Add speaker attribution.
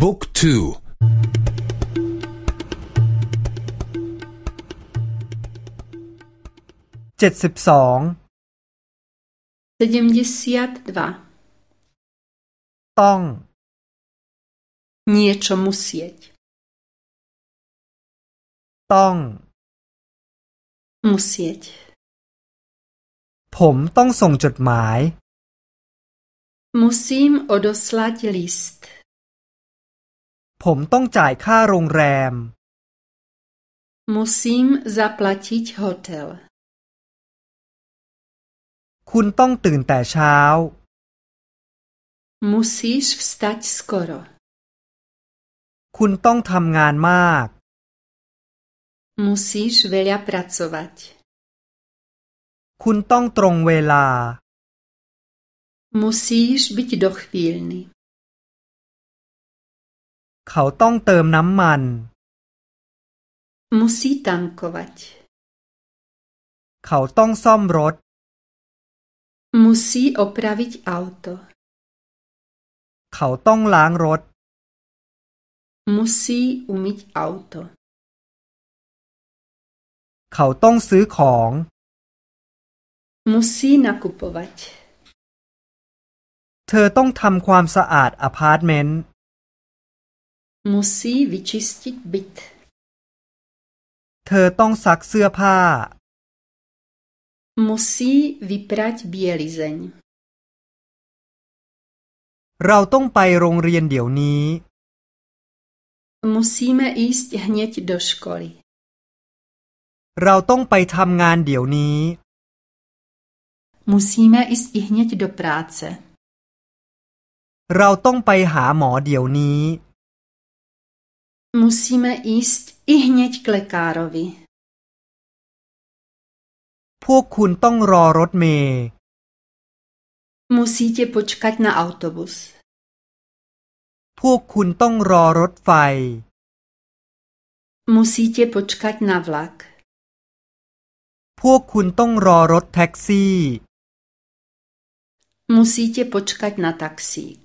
Speaker 1: บุ๊กทู
Speaker 2: เจ็ดสิบสองต้อง
Speaker 3: Niečo musieť.
Speaker 2: ต้อง
Speaker 3: Musieť.
Speaker 2: ผมต้องส่งจดหมาย
Speaker 3: Musím odoslať list.
Speaker 2: ผมต้องจ่ายค่าโรงแรม
Speaker 3: Musím zaplatiť hotel.
Speaker 2: คุณต้องตื่นแต่เช้า
Speaker 3: Musíš vstať skoro.
Speaker 2: คุณต้องทำงานมาก
Speaker 3: Musíš veľa pracovať.
Speaker 2: คุณต้องตรงเวลา
Speaker 3: Musíš byť dochvíľný.
Speaker 2: เขาต้องเติมน้ำมัน
Speaker 3: Musí tankovať.
Speaker 2: เขาต้องซ่อมรถ
Speaker 3: Musí opraviť auto.
Speaker 2: เขาต้องล้างรถ
Speaker 3: Musí umyť auto.
Speaker 2: เขาต้องซื้อของ
Speaker 3: Musí nakupovať.
Speaker 2: เธอต้องทำความสะอาดอพาร์ตเมนต์
Speaker 3: Musí vyčistiť byt.
Speaker 2: เธอต้องซักเสื้อผ้า
Speaker 3: Musí vyprať bielizeň.
Speaker 2: เราต้องไปโรงเรียนเดี๋ยวนี้
Speaker 3: Musíme ísť hneď do školy.
Speaker 2: เราต้องไปทำงานเดี๋ยวนี้
Speaker 3: Musíme ísť i hneď do práce.
Speaker 2: เราต้องไปหาหมอเดี๋ยวนี้
Speaker 3: Musíme ísť i hneď k lekárovi.
Speaker 2: พวกคุณต้องรอรถเมล์
Speaker 3: Musíte počkať na autobus.
Speaker 2: พวกคุณต้องรอรถไฟ
Speaker 3: Musíte počkať na vlak.
Speaker 2: พวกคุณต้องรอรถแท็กซี่
Speaker 3: Musíte počkať na taxík.